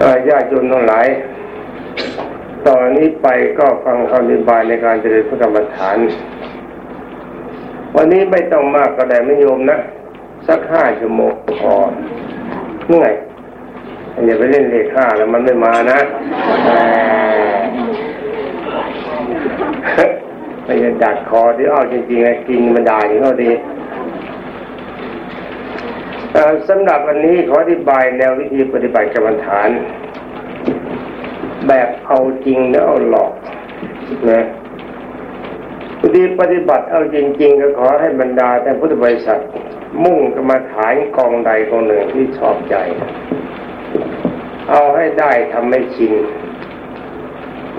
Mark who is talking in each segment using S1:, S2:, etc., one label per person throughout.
S1: อ่อญาติโยมทั้งหลาย ตอนนี้ไปก็ฟังคำอธิบายในการเจริญพระกรรมฐาน วันนี้ไม่ต้องมากก็ได้ไม่โยมนะ สักห้าชั่วโมงพอเหนื่อยอย่าไปเล่นเลขห้าแล้วมันไม่มานะไม่จะดัดคอที่เอาจริงๆนะกินมันด่าอย่างเขาดี สำหรับวันนี้ขออธิบายแนววิธีปฏิบัติกรรมฐาน แบบเอาจริงแล้วเอาหลอกนะวิธีปฏิบัติเอาจริง ๆ ก็ขอให้บรรดาแต่พุทธบริษัทมุ่งกรรมาฐานกองใดกองหนึ่งที่ชอบใจ เอาให้ได้ทำให้ชิน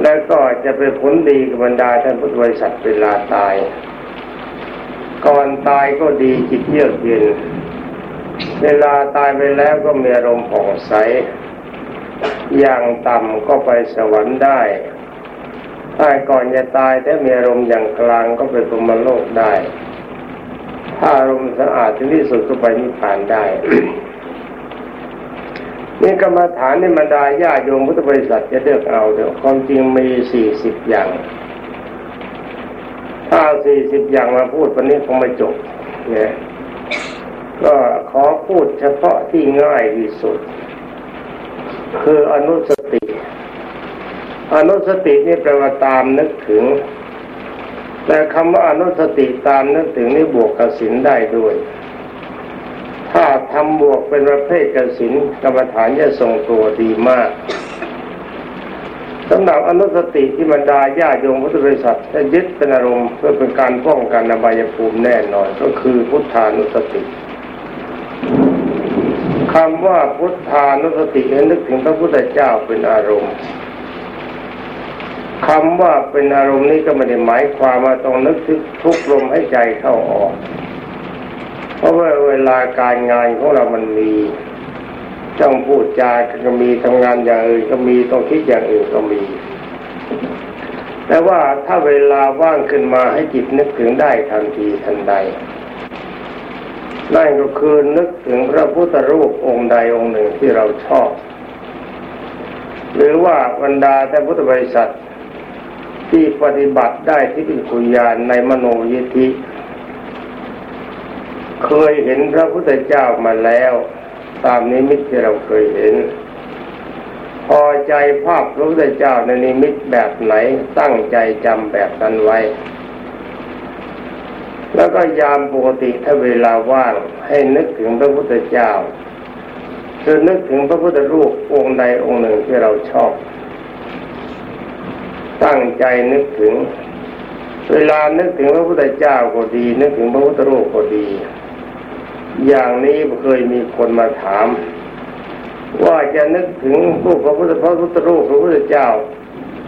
S1: แล้วก็จะเป็นผลดีกับบรรดาท่านพุทธบริษัทเวลาตาย ก่อนตายก็ดีจิตเยือกเย็น เวลาตายไปแล้วก็มีอารมณ์ผ่องใส อย่างต่ำก็ไปสวรรค์ได้ถ้าก่อนจะตายแต่มีอารมณ์อย่างกลางก็ไปพรมโลกได้ ถ้าอารมณ์สะอาดที่สุดก็ไปนิพพานได้ นี่กรรมฐานในบรรดาญาโยมพุทธบริษัทจะเลือกเอาเดี๋ยวความจริงมีสี่สิบอย่าง ถ้าสี่สิบอย่างมาพูดวันนี้คงไม่จบเนี่ย ก็ขอพูดเฉพาะที่ง่ายที่สุด คืออนุสติ อนุสตินี่แปลว่าตามนึกถึง แต่คำว่าอนุสติตามนึกถึงนี่บวกกสินได้ด้วย ถ้าทำบวกเป็นประเภทกสินกรรมฐานจะทรงตัวดีมากสำหรับอนุสติที่บรรดาญาโยมพุทธบริษัทจะยึดเป็นอารมณ์เพื่อเป็นการป้องกันอบายภูมิแน่นอนก็คือพุทธานุสติ คำว่าพุทธานุสติให้นึกถึงพระพุทธเจ้าเป็นอารมณ์คำว่าเป็นอารมณ์นี้ก็ไม่ได้หมายความว่าต้องนึกถึงทุกลมให้ใจเข้าออก เพราะว่าเวลาการงานของเรามันมีต้องพูดจาก็มีทำงานอย่างอื่นก็มีต้องคิดอย่างอื่นก็มี แต่ว่าถ้าเวลาว่างขึ้นมาให้จิตนึกถึงได้ทันทีทันใด นั่นก็คือนึกถึงพระพุทธรูปองค์ใดองค์หนึ่งที่เราชอบ หรือว่าบรรดาแต่พุทธบริษัทที่ปฏิบัติได้ที่เป็นคุญาณในมโนยิธิ เคยเห็นพระพุทธเจ้ามาแล้ว ตามนิมิตที่เราเคยเห็น พอใจภาพพระพุทธเจ้าในนิมิตแบบไหนตั้งใจจำแบบนั้นไว้ แล้วก็ยามปกติถ้าเวลาว่างให้นึกถึงพระพุทธเจ้าคือนึกถึงพระพุทธรูปองค์ใดองค์หนึ่งที่เราชอบ ตั้งใจนึกถึง เวลานึกถึงพระพุทธเจ้าก็ดี นึกถึงพระพุทธรูปก็ดี อย่างนี้เคยมีคนมาถาม ว่าจะนึกถึงผู้พระพุทธพระพุทธรูปพระพุทธเจ้า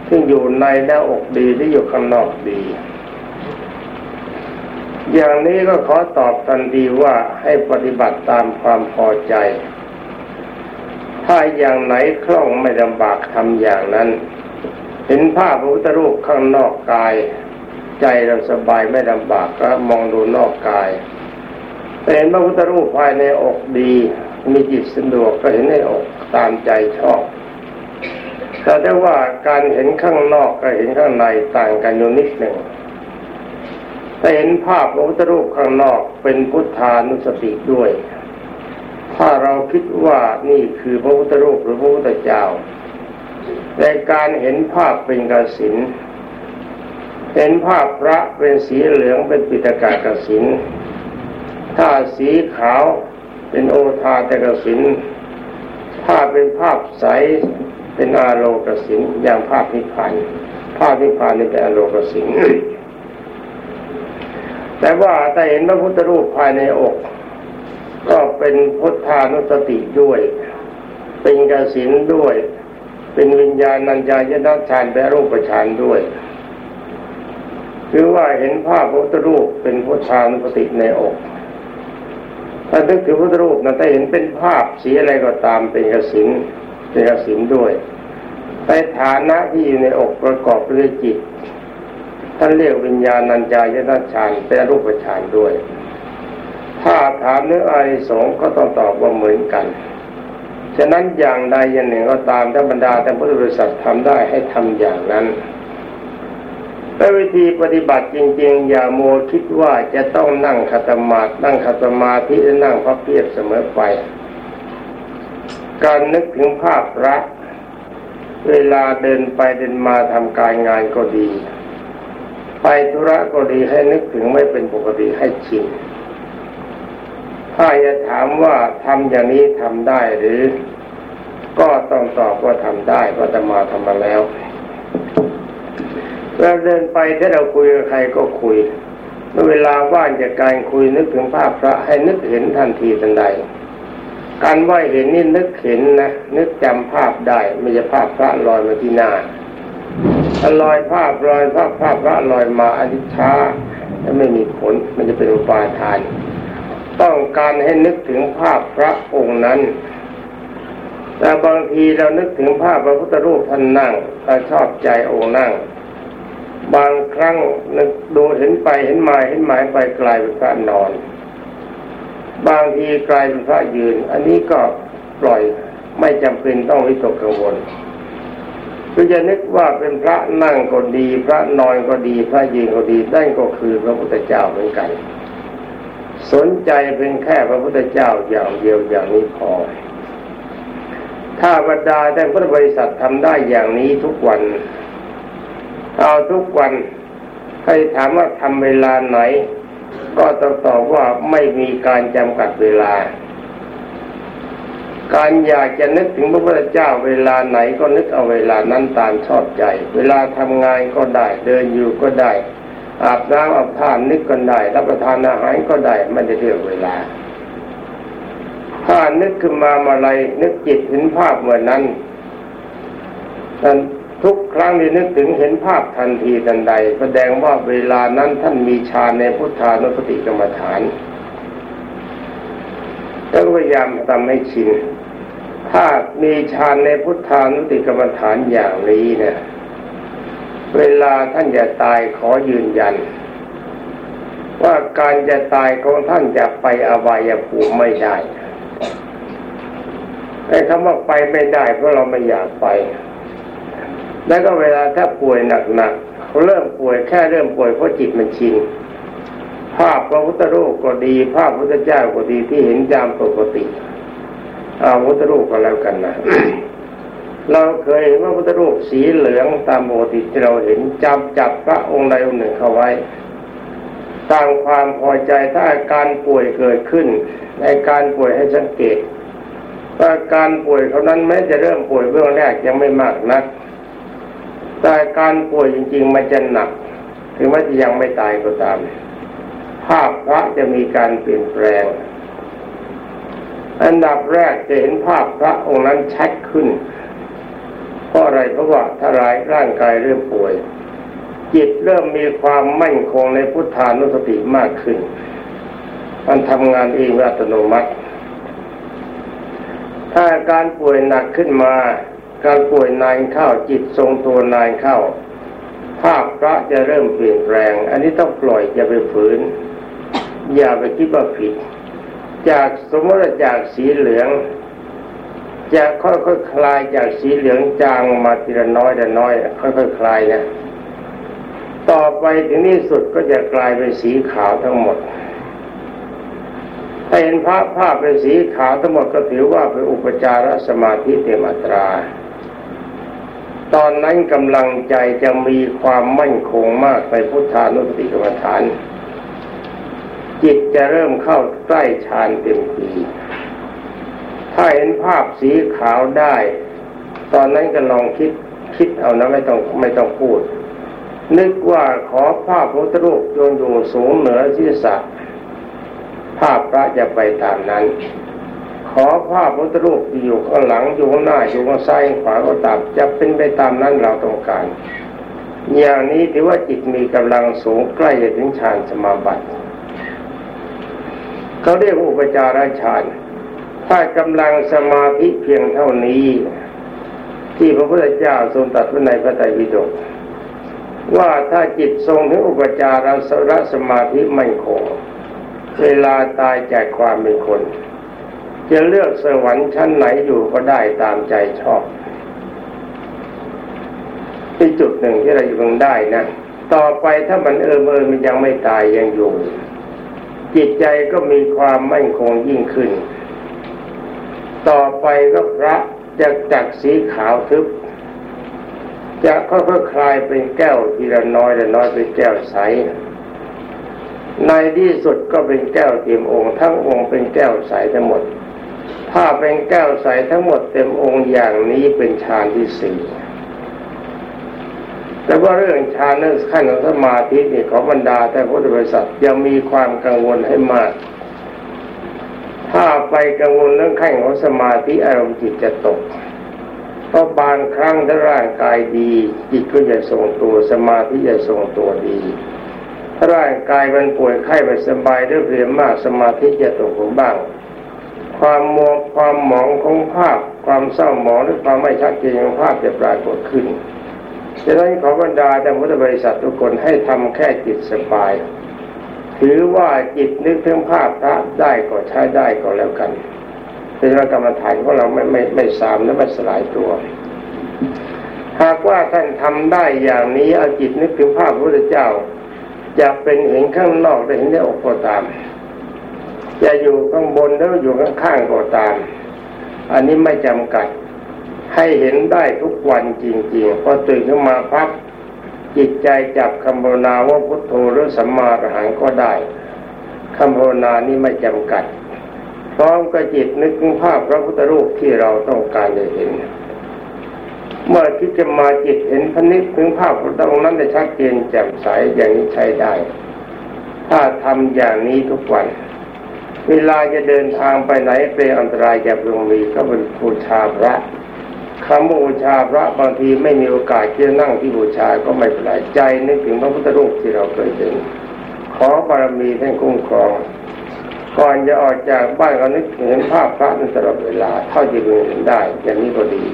S1: ซึ่งอยู่ในหน้าอกดีที่อยู่ข้างนอกดี อย่างนี้ก็ขอตอบทันทีว่าให้ปฏิบัติตามความพอใจ ถ้าอย่างไหนคล่องไม่ลำบากทำอย่างนั้น เห็นภาพพระพุทธรูปข้างนอกกาย ใจเราสบายไม่ลำบากก็มองดูนอกกายเห็นพระพุทธรูปภายในอกดีมีจิตสะดวกก็เห็นในอกตามใจชอบ แต่ได้ว่าการเห็นข้างนอกกับเห็นข้างในต่างกันอยู่นิดหนึ่ง แต่เห็นภาพพระพุทธรูปข้างนอกเป็นพุทธานุสติด้วย ถ้าเราคิดว่านี่คือพระพุทธรูปหรือพระพุทธเจ้าในการเห็นภาพเป็นกสินเห็นภาพพระเป็นสีเหลืองเป็นปิตกากสินถ้าสีขาวเป็นโอทาตกสินถ้าเป็นภาพใสเป็นอาโลกสินอย่างภาพนิพพานภาพนิพพานนี่เป็นอาโลกสิน แต่ว่าถ้าเห็นพระพุทธรูปภายในอก ก็เป็นพุทธานุสติด้วย เป็นกสินด้วย เป็นวิญญาณัญญายนัฌานแปรรูปฌานด้วยคือว่าเห็นภาพพระพุทธรูปเป็นพุทธานุสติในอกถ้านึกถึงพุทธรูปนะถ้าเห็นเป็นภาพสีอะไรก็ตามเป็นกสินเป็นกสินด้วยในฐานะที่อยู่ในอกประกอบด้วยจิต ท่านเรียกวิญญาณัญญายนัฌานเป็นรูปฌานด้วย ถ้าถามเนื้ออานิสงส์ก็ต้องตอบว่าเหมือนกัน ฉะนั้นอย่างใดอย่างหนึ่งก็ตามธรรดาแต่พุทธบริษัททำได้ให้ทำอย่างนั้นแต่วิธีปฏิบัติจริงๆ อย่าโมคิดว่าจะต้องนั่งขัตมาดนั่งขัตมาธิหรือนั่งพระเพียรเสมอไป การนึกถึงภาพพระเวลาเดินไปเดินมาทำการงานก็ดี ไปธุระก็ดีให้นึกถึงไม่เป็นปกติให้ชินถ้าจะถามว่าทำอย่างนี้ทำได้หรือ ก็ต้องตอบว่าทำได้เพราะจะมาทำมาแล้วเราเดินไปถ้าเราคุยกับใครก็คุยเมื่อเวลาว่างจากการคุยนึกถึงภาพพระให้นึกเห็นทันทีทันใด การว่าเห็นนี่นึกเห็นนะนึกจำภาพได้ไม่ใช่ภาพพระลอยมาที่หน้า ลอยภาพลอยภาพภาพพระลอยมาอันช้าและไม่มีผลมันจะเป็นอุปาทาน ต้องการให้นึกถึงภาพพระองค์นั้น แต่บางทีเรานึกถึงภาพพระพุทธรูปท่านนั่งเราชอบใจองค์นั่ง บางครั้งนึกดูเห็นไปเห็นมาเห็นหมายไปกลายเป็นพระนอน บางทีกลายเป็นพระยืน อันนี้ก็ปล่อยไม่จำเป็นต้องวิตกกังวล คือจะนึกว่าเป็นพระนั่งก็ดี พระนอนก็ดี พระยืนก็ดีนั่นก็คือพระพุทธเจ้าเหมือนกัน สนใจเป็นแค่พระพุทธเจ้าอย่างเดียวอย่างนี้พอ ถ้าบรรดาแต่พุทธบริษัททำได้อย่างนี้ทุกวัน เอาทุกวันให้ถามว่าทำเวลาไหน ก็ต้องตอบว่าไม่มีการจำกัดเวลา การอยากจะนึกถึงพระพุทธเจ้าเวลาไหนก็นึกเอาเวลานั้นตามชอบใจ เวลาทำงานก็ได้ เดินอยู่ก็ได้ อาบน้ำอาบท่านนึกก็ได้ รับประทานอาหารก็ได้ไม่ได้เลือกเวลา ถ้านึกขึ้นมาเมื่อไรนึกจิตเห็นภาพเหมือนั้นนั้นทุกครั้งที่นึกถึงเห็นภาพทันทีทันใด แสดงว่าเวลานั้นท่านมีฌานในพุทธานุสติกรรมฐานแล้วพยายามทำให้ชิน ถ้ามีฌานในพุทธานุติกรรมฐานอย่างนี้เนี่ย เวลาท่านจะตายขอยืนยัน ว่าการจะตายของท่านจะไปอบายภูมิไม่ได้ไอ้คำว่าไปไม่ได้เพราะเราไม่อยากไป แล้วก็เวลาถ้าป่วยหนักๆเริ่มป่วยแค่เริ่มป่วยเพราะจิตมันชินภาพพระพุทธรูปก็ดี ภาพพระพุทธเจ้าก็ดีที่เห็นจามปกติ อาพุทธรูปก็แล้วกันนะเราเคยเห็นว่าพุทธรูปสีเหลืองตามปกติที่เราเห็นจับจับพระองค์ใดองค์หนึ่งเข้าไว้สร้างความพอใจถ้าอาการป่วยเกิดขึ้น ในการป่วยให้สังเกตว่าการป่วยเขานั้นแม้จะเริ่มป่วยเบื้องแรกยังไม่มากนัก แต่การป่วยจริง ๆ มันจะหนัก ถึงแม้จะยังไม่ตายก็ตาม ภาพพระจะมีการเปลี่ยนแปลง อันดับแรกจะเห็นภาพพระองค์นั้นชัดขึ้นเพราะอะไรเพราะว่าถ้ารายร่างกายเริ่มป่วย จิตเริ่มมีความมั่นคงในพุทธานุสติมากขึ้น มันทำงานเองอัตโนมัติ ถ้าการป่วยหนักขึ้นมา การป่วยนานเข้าจิตทรงตัวนานเข้า ภาพพระจะเริ่มเปลี่ยนแปลง อันนี้ต้องปล่อยอย่าไปฝืน อย่าไปคิดว่าผิด จากสมมติจากสีเหลืองจะค่อยๆคคลายจากสีเหลืองจางมาทีละน้อยแต่น้อย ค่อยๆคคลายนะ ต่อไปถึงที่สุดก็จะกลายเป็นสีขาวทั้งหมด ถ้าเห็นภาพภาพเป็นสีขาวทั้งหมดก็ถือว่าเป็นอุปจารสมาธิเต็มอัตรา ตอนนั้นกำลังใจจะมีความมั่นคงมากในพุทธานุสติกรรมฐาน จิตจะเริ่มเข้าใกล้ฌานเต็มทีถ้าเห็นภาพสีขาวได้ ตอนนั้นก็ลองคิดคิดเอานะไม่ต้องไม่ต้องพูด นึกว่าขอภาพพระรูปจงอยู่สูงเหนือศีรษะภาพพระจะไปตามนั้น ขอภาพพุทธรูปอยู่ข้างหลังอยู่ข้างหน้าอยู่ข้างซ้ายขวาก็ตามจะเป็นไปตามนั้นเราต้องการ อย่างนี้ถือว่าจิตมีกำลังสูงใกล้จะถึงฌานสมาบัติ เขาเรียกอุปจารฌานถ้ากำลังสมาธิเพียงเท่านี้ ที่พระพุทธเจ้าทรงตรัสไว้ในพระไตรปิฎกว่าถ้าจิตทรงถึงอุปจารสรสมาธิไม่คงเวลาตายจากความเป็นคน จะเลือกสวรรค์ชั้นไหนอยู่ก็ได้ตามใจชอบที่จุดหนึ่งที่เราอยู่งได้นะ ต่อไปถ้ามันเออเมอมันยังไม่ตายยังอยู่ จิตใจก็มีความมั่นคงยิ่งขึ้น ต่อไปก็พระจะจากสีขาวทึบ จะค่อยๆคลายเป็นแก้วทีละน้อยละน้อยเป็นแก้วใส ในที่สุดก็เป็นแก้วเต็มองค์ ทั้งองค์เป็นแก้วใสทั้งหมด ถ้าเป็นแก้วใสทั้งหมดเต็มองค์อย่างนี้เป็นฌานที่สี่ แต่ว่าเรื่องฌานเรื่องขั้นของสมาธินี่ของบรรดาแต่พุทธบริษัทยังมีความกังวลให้มาก ถ้าไปกังวลเรื่องขั้นของสมาธิอารมณ์จิตจะตกเพราะบางครั้งถ้าร่างกายดีจิตก็จะทรงตัวสมาธิจะทรงตัวดีถ้าร่างกายมันป่วยไข้ไม่สบายหรือเรียนมากสมาธิจะตกลงบ้าง ความมัวความหมองของภาพ ความเศร้าหมองหรือความไม่ชัดเจนของภาพจะปรากฏขึ้น ฉะนั้นขอบรรดาแต่พุทธบริษัททุกคนให้ทำแค่จิตสบาย ถือว่าจิตนึกถึงภาพพระได้ก็ใช้ได้ก็แล้วกันเป็นว่ากรรมฐานของเราไม่ไม่ไม่สามและไม่สลายตัว หากว่าท่านทำได้อย่างนี้เอาจิตนึกถึงภาพพระพุทธเจ้าจะเป็นเห็นข้างนอกหรือเห็นในอกก็ตามจะอยู่ข้างบนหรืออยู่ข้างข้างก็ตาม อันนี้ไม่จำกัด ให้เห็นได้ทุกวันจริงๆพอตื่นขึ้นมาพักจิตใจจับคำภาวนาว่าพุทโธหรือสัมมาอรหังก็ได้คำภาวนานี้ไม่จำกัด พร้อมกับจิตนึกถึงภาพพระพุทธรูปที่เราต้องการจะเห็น เมื่อคิดจะมาจิตเห็นพนิษถึงภาพตระองค์นั้นจะชัดเจนแจ่มใสอย่างนี้ใช้ได้ ถ้าทำอย่างนี้ทุกวัน เวลาจะเดินทางไปไหนเป็นอันตรายจะลงมีก็เป็นบูชาพระ คำบูชาพระบางทีไม่มีโอกาสที่จะนั่งที่บูชาก็ไม่เป็นไรใจนึกถึงพระพุทธรูปที่เราเคยเห็นขอบารมีท่านคุ้มครอง ก่อนจะออกจากบ้านก็นึกถึงภาพพระนั้นตลอดเวลาเท่าที่เห็นได้ อย่างนี้ก็ดี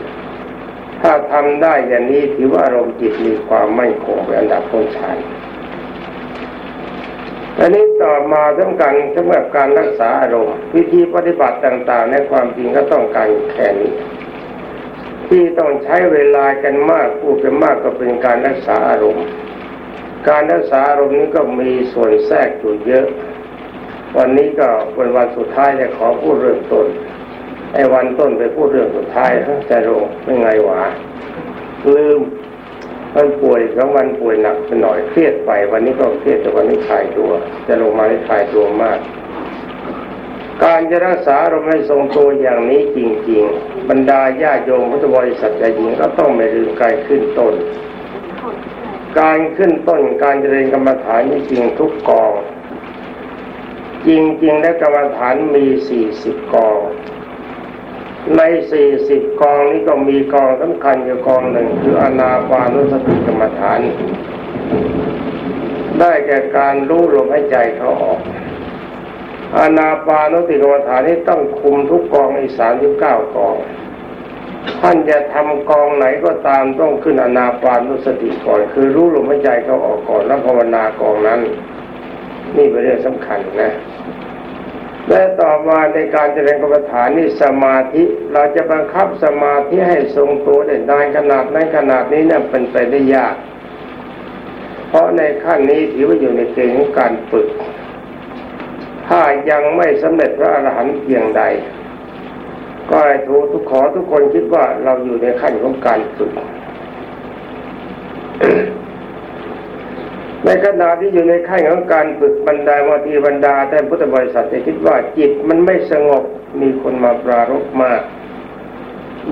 S1: ถ้าทำได้อย่างนี้ถือว่าอารมณ์จิตมีความมั่นคงเป็นอันดับต้นชานอันนี้ต่อมาสำคัญสำหรับการรักษาอารมณ์วิธีปฏิบัติต่างๆ ในความจริงก็ต้องการแค่นี้ ที่ต้องใช้เวลากันมากพูดกันมากก็เป็นการรักษาอารมณ์ การรักษาอารมณ์นี้ก็มีส่วนแทรกอยู่เยอะ วันนี้ก็เป็นวันสุดท้ายจะขอพูดเรื่องต้นไอ้วันต้นไปพูดเรื่องสุดท้ายจะลงไม่ไงวะลืมมันป่วยสองวันป่วยหนักไปหน่อยเครียดไป วันนี้ก็เครียดแต่วันนี้คลายตัว จะลงมาได้คลายตัวมาก การจะรักษาเราไม่ทรงตัวอย่างนี้จริง ๆ บรรดาญาโยมพุทธบริษัทใจหญิงก็ต้องไม่ลืมการขึ้นต้น การขึ้นต้นการเจริญกรรมฐานนี่จริงทุกกอง จริงๆและกรรมฐานมีสี่สิบกอง ในสี่สิบกองนี้ก็มีกองสำคัญอยู่กองหนึ่งคืออนาปานุสติกรรมฐาน ได้แก่การรู้ลมหายใจเขาออก อานาปานุติกรรมฐานนี้ต้องคุมทุกกองอีสามสิบเก้ากอง ท่านจะทำกองไหนก็ตามต้องขึ้นอนาปานุสติก่อน คือรู้ลมหายใจเขาออกก่อนแล้วภาวนากองนั้น นี่เป็นเรื่องสำคัญนะ และต่อมาในการเจริญกรรมฐานนี่สมาธิเราจะบังคับสมาธิให้ทรงตัวได้นานขนาดนั้นขนาดนี้เนี่ยเป็นไปได้ยาก เพราะในขั้นนี้ถือว่าอยู่ในเกณฑ์ของการฝึก ถ้ายังไม่สำเร็จพระอรหันต์เพียงใด ก็ให้ทูทุกขอทุกคนคิดว่าเราอยู่ในขั้นของการฝึกในขณะที่อยู่ในขั้นของการฝึกบรรดาวัทีบรรดาแต่พุทธบริษัทจะคิดว่าจิตมันไม่สงบมีคนมาปรารบมาก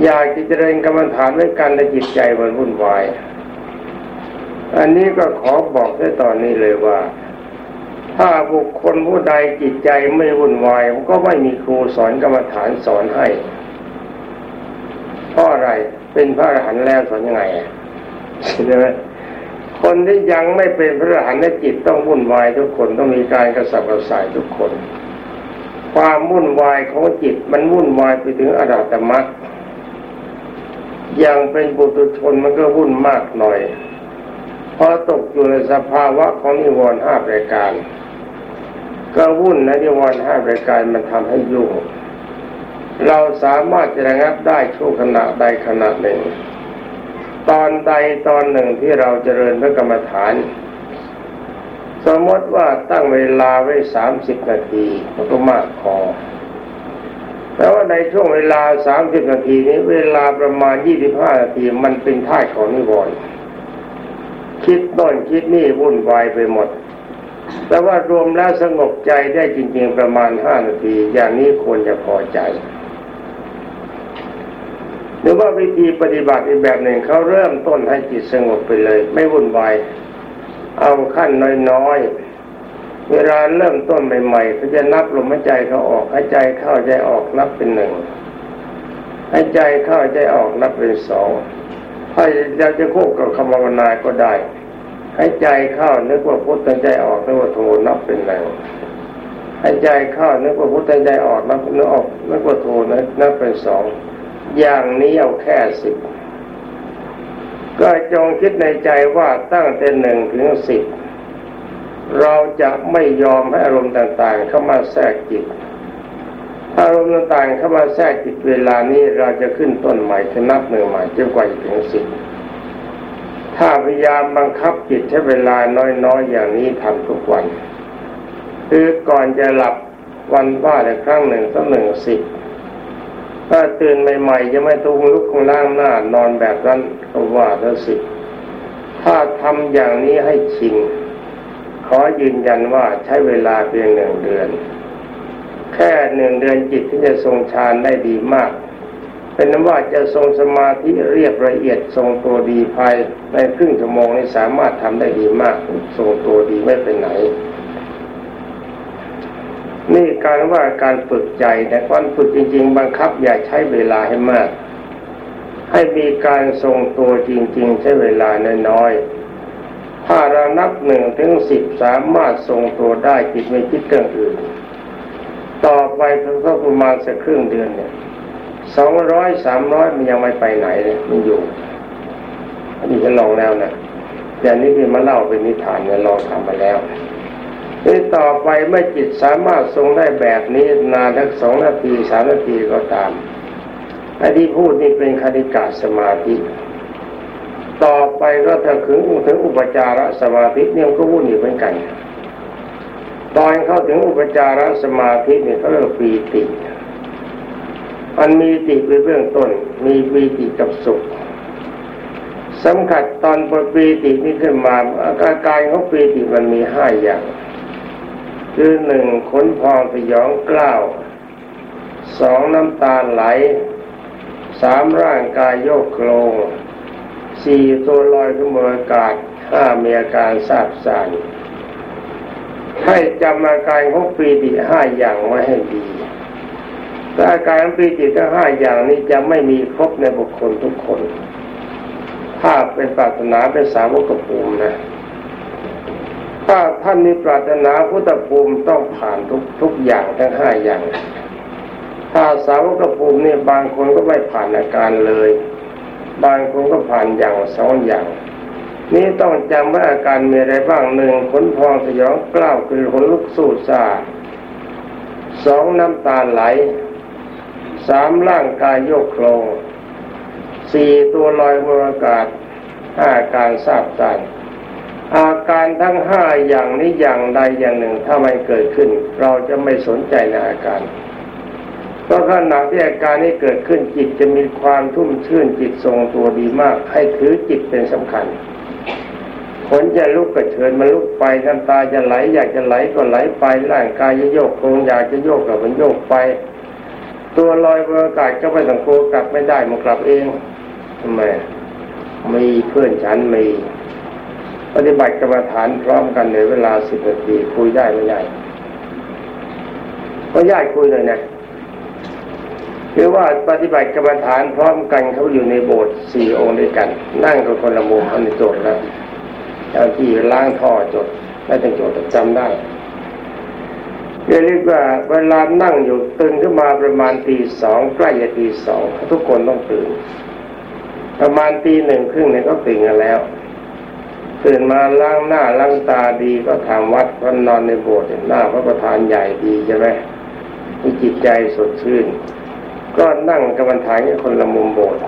S1: อยากจะเจริญกรรมฐานไว้กันในจิตใจมันวุ่นวาย อันนี้ก็ขอบอกได้ตอนนี้เลยว่า ถ้าบุคคลผู้ใดจิตใจไม่วุ่นวายก็ไม่มีครูสอนกรรมฐานสอนให้เพราะอะไรเป็นพระอรหันต์แล้วสอนยังไงใช่ไหมคนที่ยังไม่เป็นพระอรหันต์ในจิตต้องวุ่นวายทุกคนต้องมีการกระสับกระส่ายทุกคน ความวุ่นวายของจิตมันวุ่นวายไปถึงอรัตมรรคยังเป็นบุตรชนมันก็วุ่นมากหน่อยพอตกอยู่ในสภาวะของนิวรณ์ห้ารายการ ก็วุ่นนะนิวรณ์ห้ารายการมันทำให้ยุ่ง เราสามารถจะระงับได้ชั่วขณะใดขณะหนึ่ง ตอนใดตอนหนึ่งที่เราเจริญพระกรรมฐาน สมมติว่าตั้งเวลาไว้สามสิบนาทีมันก็มากพอแต่ว่าในช่วงเวลาสามสิบนาทีนี้เวลาประมาณยี่สิบห้านาทีมันเป็นท่าของนิวรณ์คิดต้นคิดนี่วุ่นวายไปหมด แต่ว่ารวมแล้วสงบใจได้จริง ๆ ประมาณห้านาที อย่างนี้ควรจะพอใจ หรือว่าวิธีปฏิบัติอีกแบบหนึ่งเขาเริ่มต้นให้จิตสงบไปเลย ไม่วุ่นวายเอาขั้นน้อยๆ เวลาเริ่มต้นใหม่ๆเขาจะนับลมหายใจเขาออกหายใจเข้าใจออกนับเป็นหนึ่งหายใจเข้าใจออกนับเป็นสองถ้าเราจะควบกับคำภาวนาก็ได้ หายใจเข้านึกว่าพุทธใจออกนึกว่าโทนับเป็นหนึ่งหายใจเข้านึกว่าพุทธใจออกนับนึกออกนึกว่าโทนับเป็นสองอย่างนี้เอาแค่สิบก็จงคิดในใจว่าตั้งแต่หนึ่งถึงสิบเราจะไม่ยอมให้อารมณ์ต่างๆ เข้ามาแทรกจิตอารมณ์ต่างๆเข้ามาแทรกจิตเวลานี้เราจะขึ้นต้นใหม่จะนับหนึ่งใหม่จนกว่าจะถึงสิบ ถ้าพยายามบังคับจิตใช้เวลาน้อยๆอย่างนี้ทำทุกวัน คือก่อนจะหลับวันว่าในครั้งหนึ่งสักหนึ่งสิบถ้าตื่นใหม่ๆจะไม่ตุ้งลุกข้างล่างหน้านอนแบบนั้นก็ว่าแล้วสิ ถ้าทำอย่างนี้ให้ชินขอยืนยันว่าใช้เวลาเพียงหนึ่งเดือน แค่หนึ่งเดือนจิตที่จะทรงฌานได้ดีมาก เป็นนั้นว่าจะทรงสมาธิเรียบละเอียดทรงตัวดีภายในครึ่งชั่วโมงนี้สามารถทำได้ดีมากทรงตัวดีไม่เป็นไหน นี่การว่าการฝึกใจแต่การฝึกจริง ๆ บังคับอย่าใช้เวลาให้มาก ให้มีการทรงตัวจริง ๆ ใช้เวลาน้อยๆถ้าเรานับหนึ่งถึงสิบสามารถทรงตัวได้จิตไม่คิดเรื่องอื่น ต่อไปเพิ่งประมาณสักครึ่งเดือนเนี่ย สองร้อยสามร้อยมันยังไม่ไปไหนเลยมันอยู่อันนี้จะลองแล้วนะอย่นี้ที่มาเล่าเป็นนิทานเนี่ยลองทำมาแล้วนี่ต่อไปเมื่อจิตสามารถทรงได้แบบนี้นานทั้งสองนาทีสามนาทีก็ตามอันที่พูดนี่เป็นคณิกาสมาธิ ต่อไปก็ถ้าถึงถึงอุปจารสมาธิเนี่ยก็วุ่นอยู่เหมือนกัน ตอนเข้าถึงอุปจารสมาธิเนี่ยเขาเรียกปีติ มันมีติเป็นเบื้องต้น มีปีติกับสุขสำคัญตอนพอปีตินี้ขึ้นมาอาการของปีติมันมีห้าอย่าง คือหนึ่งขนพองสยองกล้าวสองน้ำตาไหลสามร่างกายโยกโครงสี่ตัวลอยขึ้นบนอากาศห้ามีอาการทราบซ่านให้จำอาการของปีติห้าอย่างไว้ให้ดี ถ้าอาการปีติทั้งห้าอย่างนี้จะไม่มีครบในบุคคลทุกคน ถ้าเป็นปรารถนาเป็นสาวกภูมินะ ถ้าท่านมีปรารถนาพุทธภูมิต้องผ่านทุกทุกอย่างทั้งห้าอย่าง ถ้าสาวกภูมิเนี่ยบางคนก็ไม่ผ่านอาการเลย บางคนก็ผ่านอย่างสองอย่าง นี่ต้องจำว่าอาการมีอะไรบ้างหนึ่งขนพองสยองกล้าวคือขนลุกสู้ซาสองน้ำตาไหล สามร่างกายโยกโครงสี่ตัวลอยบนอากาศห้าการทราบซ่านอาการทั้งห้าอย่างนี้อย่างใดอย่างหนึ่งถ้าไม่เกิดขึ้น เราจะไม่สนใจในอาการเพราะขณะที่อาการนี้เกิดขึ้นจิตจะมีความทุ่มชื่นจิตทรงตัวดีมาก ให้ถือจิตเป็นสำคัญขนจะลุกก็เชิญมันลุกไปน้ำตาจะไหลอยากจะไหลก็ไหลไปร่างกายจะโยกโครงอยากจะโยกก็มันโยกไป ตัวลอยบนอากาศก็ไม่ต้องกลัวกลับไม่ได้มันกลับเองทำไมมีเพื่อนฉันมีปฏิบัติกรรมฐานพร้อมกันในเวลาสิบนาทีคุยได้ไม่ได้ก็ยายคุยเลยนะคือว่าปฏิบัติกรรมฐานพร้อมกันเขาอยู่ในโบสถ์สี่องค์ด้วยกัน นั่งกันคนละมุมอันในโจทย์แล้วเจ้าที่ล้างท่อจดไม่ต้องโจทย์จำได้ เรียกว่าเวลานั่งอยู่ตื่นขึ้นมาประมาณตีสองใกล้จะตีสองทุกคนต้องตื่น ประมาณตีหนึ่งครึ่งเนี่ยก็ตื่นกันแล้ว ตื่นมาล้างหน้าล้างตาดีก็ทำวัดก็นอนในโบสถ์หน้าพระประธานใหญ่ดีใช่ไหมมีจิตใจสดชื่น ก็นั่งกรรมฐานกับคนละมุมโบสถ์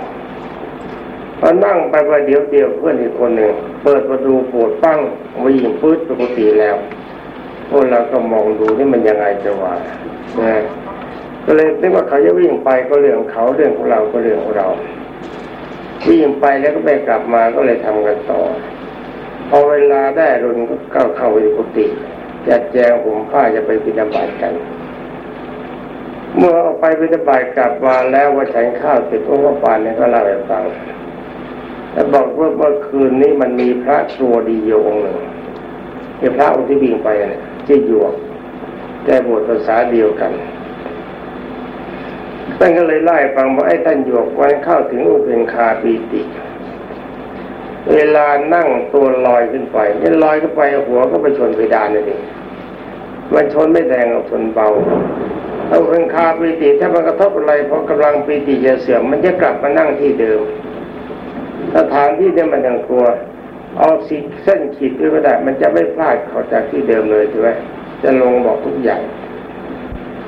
S1: พอนั่งไปประเดี๋ยวเดียวเพื่อนอีกคนหนึ่งเปิดประตูโบสถ์ปั้งวิ่งปื๊ดปกติแล้ว พวกเราก็มองดูนี่มันยังไงจะว่านะก็เลยนึกว่าเขาจะวิ่งไปก็เรื่องเขาเรื่องของเราก็เรื่องของเราวิ่งไปแล้วก็ไม่กลับมาก็เลยทำกันต่อพอเวลาได้รุนก็เข้าเข้าไปกุฏิจัดแจงผมผ้าจะไปบิณฑบาตกัน เมื่อออกไปบิณฑบาตกลับมาแล้วว่าฉันข้าวเสร็จพวกปานเนี่ยก็เล่าให้ฟังแล้วบอกว่าเมื่อคืนนี้มันมีพระตัวดีอยู่องหนึ่งเป็นพระองค์ที่วิ่งไปเนี่ย ชื่อหยวกแต่บทภาษาเดียวกันท่านก็เลยไล่ฟังว่าไอ้ท่านหยวกวันเข้าถึงอุเบกขาปีติ เวลานั่งตัวลอยขึ้นไปนี่ลอยขึ้นไปหัวก็ไปชนเพดานนี่เองมันชนไม่แรงเอาชนเบาเอาเพ็นคาปีติ ถ้ามันกระทบอะไรพอกำลังปีติจะเสื่อมมันจะกลับมานั่งที่เดิม สถานที่เนี่ยมันยังกลัว เอาสิเส้นขีดด้วยก็ได้ มันจะไม่พลาดเขาจากที่เดิมเลยใช่ไหมจะลงบอกทุกอย่าง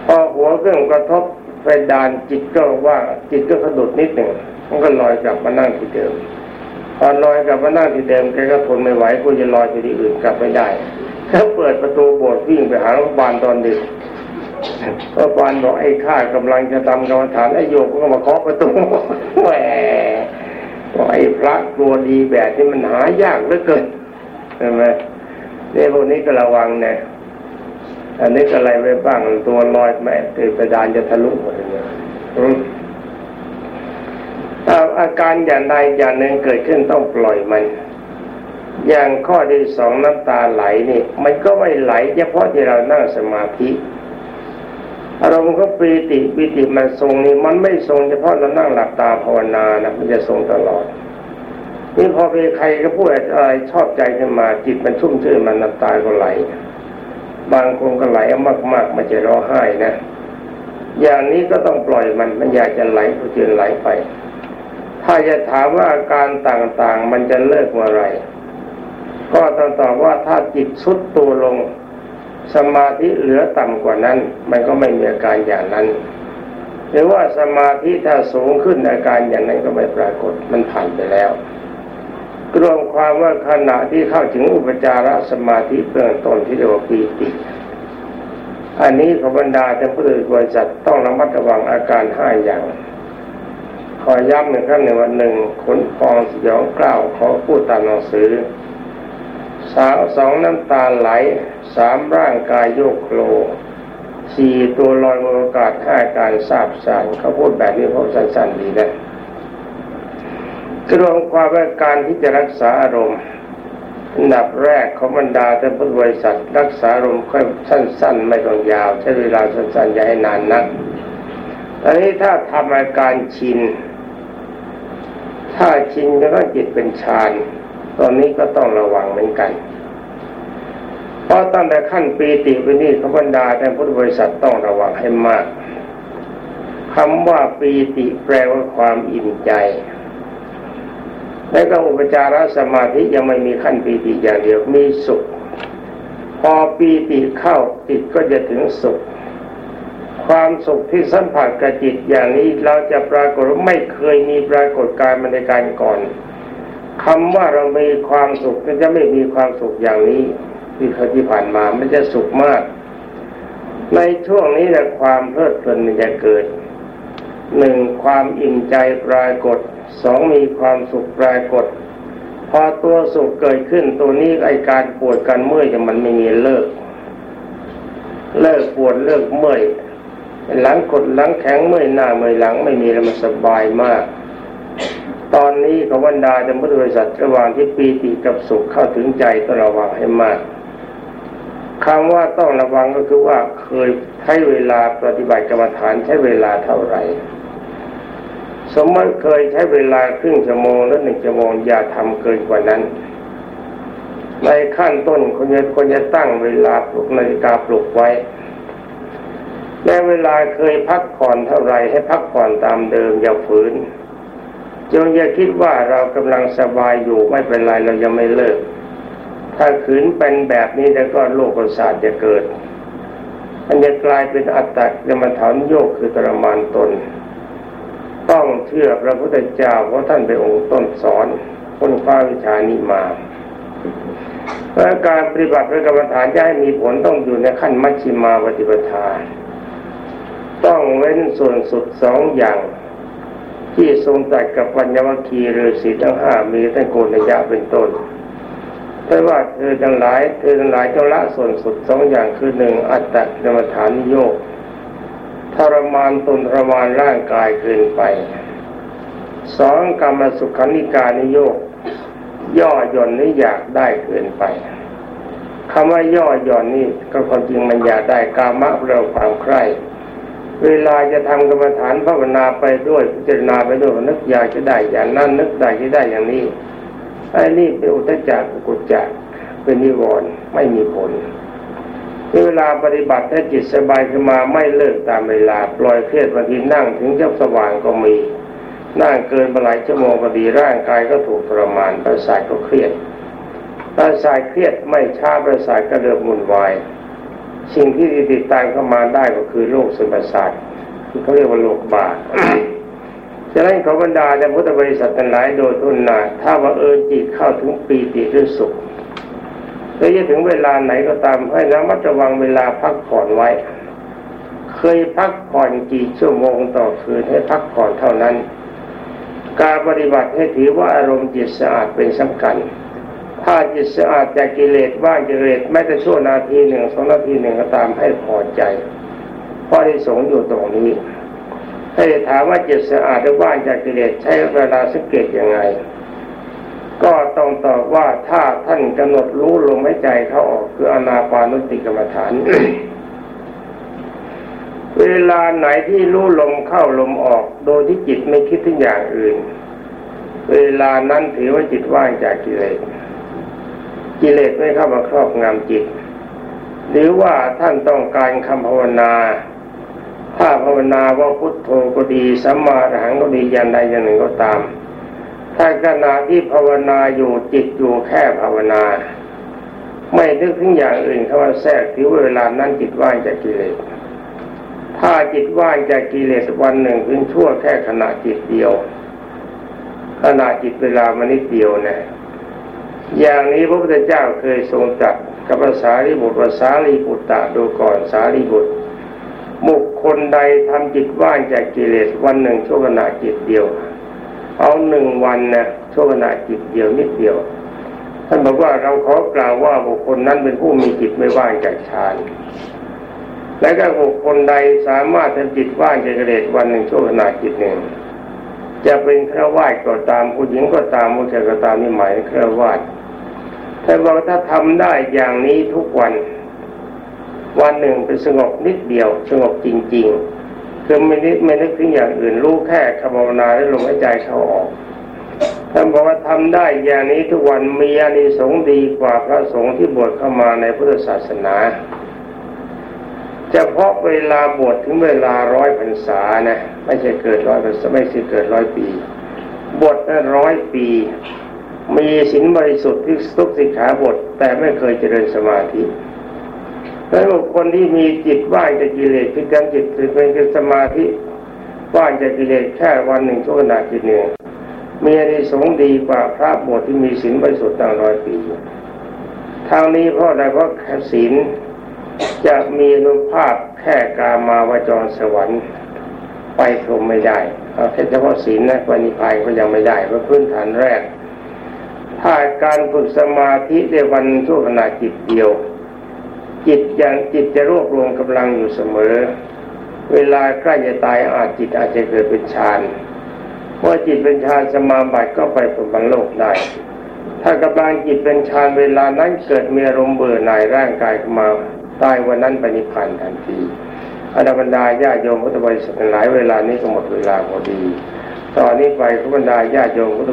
S1: พอหัวเครื่องกระทบไปดานจิตก็ว่าจิตก็สะดุดนิดหนึ่งมันก็ลอยกลับมานั่งที่เดิมพอลอยกลับมานั่งที่เดิมแกก็ทนไม่ไหวกูจะลอยไปที่อื่นกลับไม่ได้เขาเปิดประตูโบสถ์วิ่งไปหาโรงพยาบาลตอนดึกพระบาลบอกไอ้ข้ากำลังจะทำกรรมฐานไอ้โยกก็มาเคาะประตูแหมบอก ไอ้พระกลัวดีแบบที่มันหายากเหลือเกินใช่ไหมเนี่พวกนี้ก็ระวังนี่ยอันนี้ก็อะไรไว้บ้างตัวลอยแม่เกิดประดานจะทะลุหมดเลยอาการอย่างใดอย่างหนึ่งเกิดขึ้นต้องปล่อยมัน อย่างข้อที่สองน้ำตาไหลนี่ มันก็ไม่ไหลเฉพาะที่เรานั่งสมาธิ อารมณ์ก็ปีติปีติมันทรงนี่มันไม่ทรงเฉพาะเรานั่งหลับตาภาวนานะมันจะทรงตลอด นี่พอไปใครก็พูดอะไรชอบใจขึ้นมา จิตมันชุ่มชื่นมันน้ำตาก็ไหล บางคนก็ไหลมากๆมันจะร้องไห้นะอย่างนี้ก็ต้องปล่อยมันมันอยากจะไหลก็จะไหลไป ถ้าจะถามว่าอาการต่างๆ มันจะเลิกเมื่อไรก็ต้องตอบว่าถ้าจิตสุดตัวลง สมาธิเหลือต่ำกว่านั้น มันก็ไม่มีอาการอย่างนั้น หรือว่าสมาธิถ้าสูงขึ้นอาการอย่างนั้นก็ไม่ปรากฏมันผ่านไปแล้วรวมความว่าขณะที่เข้าถึงอุปจารสมาธิเบื้องต้นที่เรียกว่าปีติ อันนี้ขบรรดาท่านผู้บริษัทต้องระมัดระวังอาการห้าอย่าง ขอย้ำหนึ่งครั้งในวันหนึ่งขนพองสยองกล้าวขอพูดตามหนังสือ สาวสองน้ำตาไหลสามร่างกายโยกโคลสี่ตัวลอยบนอากาศห้าการทราบสารเขาพูดแบบนี้เขาะสั้นๆดีนะกรวมความว่าการที่จะรักษาอารมณ์อันดับแรกของบรรดาท่านพุทธบริษัท รักษาอารมณ์ค่อยสั้น ๆ ไม่ต้องยาว ใช้เวลาสั้นๆอย่าให้นานนักตอนนี้ถ้าทำอาการชิน ถ้าชินแล้วก็จิตเป็นฌาน ตอนนี้ก็ต้องระวังเหมือนกันเพราะตั้งแต่ขั้นปีติไปนี่ขบรรดาแต่พุทธบริษัทต้องระวังให้มากคำว่าปีติแปลว่าความอิ่มใจและก็อุปจารสมาธิยังไม่มีขั้นปีติอย่างเดียวมีสุข พอปีติเข้าจิตก็จะถึงสุข ความสุขที่สัมผัสกับจิตอย่างนี้เราจะปรากฏไม่เคยมีปรากฏการณ์ในการก่อน คำว่าเรามีความสุขก็จะไม่มีความสุขอย่างนี้ที่เคยที่ผ่านมามันจะสุขมาก ในช่วงนี้นะความเพลิดเพลินมันจะเกิดหนึ่งความอิ่มใจปรากฏสองมีความสุขปรากฏ พอตัวสุขเกิดขึ้นตัวนี้ไอการปวดการเมื่อยจะมันไม่มีเลิก เลิกปวดเลิกเมื่อยหลังกดหลังแข็งเมื่อยหน้าเมื่อยหลังไม่มีแล้วมันสบายมาก ตอนนี้ขบรรดาจะพุทธบริษัทระหว่างที่ปีติกับสุขเข้าถึงใจต้องระวังให้มากคำว่าต้องระวังก็คือว่าเคยใช้เวลาปฏิบัติกรรมฐานใช้เวลาเท่าไหร่ สมมติเคยใช้เวลาครึ่งชั่วโมงหรือหนึ่งชั่วโมงอย่าทำเกินกว่านั้น ในขั้นต้นคนจะคนจะตั้งเวลาปลุกนาฬิกาปลุกไว้ในเวลาเคยพักผ่อนเท่าไรให้พักผ่อนตามเดิมอย่าฝืน จงอย่าคิดว่าเรากำลังสบายอยู่ไม่เป็นไรเรายังไม่เลิก ถ้าขืนเป็นแบบนี้แล้วก็โลกประสาทจะเกิดมันจะกลายเป็นอัตตะจะมาถอนโยกคือตรมานตน ต้องเชื่อพระพุทธเจ้าเพราะท่านเป็นองค์ต้นสอนคนคว้าวิชานี้มาและการปฏิบัติพระกรรมฐานจะให้มีผลต้องอยู่ในขั้นมัชชิมาปฏิปทา ต้องเว้นส่วนสุดสองอย่าง ที่ทรงตัดกับปัญญวัคคีย์ฤาษีทั้งห้ามีทั้งโกนยะเป็นต้นแต่ว่าเธอทั้งหลายเธอทั้งหลายเจงละส่วนสุดสองอย่างคือหนึ่งอัตตกรรมฐานนิโยกทรมานตนทรมานร่างกายเกินไปสองกรรมสุขานิการนิโยกย่อหย่อนนี่อยากได้เกินไปคำว่าย่อหย่อนนี่ก็ความจริงมันอยากได้กามะเราความใคร่ เวลาจะทำกรรมฐานภาวนาไปด้วยพิจารณาไปด้วยนึกอยากจะได้อย่างนั้นนึกได้จะได้อย่างนี้ไอ้นี่เป็นอุตจักกุจจักเป็นนิวรณ์ไม่มีผลเวลาปฏิบัติถ้าจิตสบายขึ้นมาไม่เลิกตามเวลาปล่อยเครียดบางทีนั่งถึงจะสว่างก็มีนั่งเกินไปหลายชั่วโมงพอดีร่างกายก็ถูกทรมานประสาทก็เครียดประสาทเครียดไม่ช้าประสาทก็เริ่มมุนวาย สิ่งที่ติดตามเข้ามาได้ก็คือโรคซึมประสาทที่เขาเรียกว่าโรคบาดฉะนั้นขอบรรดาในพุทธบริษัททั้งหลายโดยทุนนาถ้าว่าเออจิตเข้าถึงปีติหรือสุขหรือจะถึงเวลาไหนก็ตามให้ระมัดระวังเวลาพักผ่อนไว้ เคยพักผ่อนกี่ชั่วโมงต่อคืนให้พักผ่อนเท่านั้น การปฏิบัติให้ถือว่าอารมณ์จิตสะอาดเป็นสำคัญ ถ้าจิตสะอาดจากกิเลสว่างกิเลสแม้แต่ชั่วนาทีหนึ่งสองนาทีหนึ่งก็ตามให้พอใจเพราะที่สงอยู่ตรงนี้ให้ถามว่าจิตสะอาดหรือว่างจากกิเลสใช้เวลาสังเกตยังไง ก็ต้องตอบว่าถ้าท่านกำหนดรู้ลมหายใจเข้าออกคืออนาปานุติกรรมฐาน เวลาไหนที่รู้ลมเข้าลมออก โดยที่จิตไม่คิดถึงอย่างอื่น เวลานั้นถือว่าจิตว่างจากกิเลส กิเลสไม่เข้ามาครอบงำจิต หรือว่าท่านต้องการคำภาวนา ถ้าภาวนาว่าพุทโธก็ดีสัมมาอรหังก็ดียันใดย่างหนึ่งก็ตาม ถ้าขณะที่ภาวนาอยู่จิตอยู่แค่ภาวนา ไม่นึกถึงอย่างอื่นเข้ามาแทรกถือว่าเวลานั้นจิตว่างจากกิเลสถ้าจิตว่างจากกิเลสวันหนึ่งเพียงชั่วแค่ขณะจิตเดียวขณะจิตเวลามันนิดเดียวนะ อย่างนี้พระพุทธเจ้าเคยทรงจัดกับภาษาลิบุตรภาษาลีบุตรดูก่อนสาลีบุตรบุคคลใดทำจิตว่างจากกิเลสวันหนึ่งชั่วขณะจิตเดียว เอาหนึ่งวันนะชั่วขณะจิตเดียวนิดเดียวท่านบอกว่าเราขอกล่าวว่าบุคคลนั้นเป็นผู้มีจิตไม่ว่างจากฌานและก็บุคคลใดสามารถทำจิตว่างจากกิเลสวันหนึ่งชั่วขณะจิตหนึ่งจะเป็นฆราวาสก็ตามผู้หญิงก็ตามผู้ชายก็ตามนี่หมายฆราวาส ถ้าบอกถ้าทำได้อย่างนี้ทุกวัน วันหนึ่งเป็นสงบนิดเดียว สงบจริง ๆ คือไม่นึกไม่นึกถึงอย่างอื่นรู้แค่คำภาวนาและลมหายใจเข้าออกท่านบอกว่าทำได้อย่างนี้ทุกวันมีอานิสงส์ดีกว่าพระสงฆ์ที่บวชเข้ามาในพุทธศาสนาเฉพาะเวลาบวชถึงเวลาร้อยพรรษานะ ไม่ใช่เกิดร้อยพรรษาไม่ใช่เกิดร้อยปี บวชนั้ร้อยปี มีศีลบริสุทธิ์ที่ทุกสิกขาบท แต่ไม่เคยเจริญสมาธิแล้วบุคคลที่มีจิตว่างจากกิเลสคือการจิตเป็นสมาธิว่างจากกิเลสแค่วันหนึ่งชั่วขณะจิตหนึ่งมีอนิสงดีกว่าพระบวชที่มีศีลบริสุทธิ์ตั้งร้อยปีทางนี้เพราะอะไรเพราะศีลจะมีนุภาพแค่กามาวจรสวรรค์ไปพรมไม่ได้เอาแค่เฉพาะศีลนะวันิพายก็ยังไม่ได้เพราะพื้นฐานแรก ถ้าการฝึกสมาธิในวันชั่วขณะจิตเดียว จิตยังจิตจะรวบรวมกำลังอยู่เสมอ เวลาใกล้จะตายอาจจิตอาจจะเกิดเป็นฌานเมื่อจิตเป็นฌานสมาบัติก็ไปผลบรรโลกได้ ถ้ากำลังจิตเป็นฌานเวลานั้นเกิดมีอารมณ์เบื่อหน่ายร่างกายมาตายวันนั้นปณิพันธ์ทันทีอาบรรดาญาโยมพุทธบริษัทหลายเวลานี้ก็หมดเวลาพอดี ตอนนี้ไปพระบรรดาญาโยมพุทธ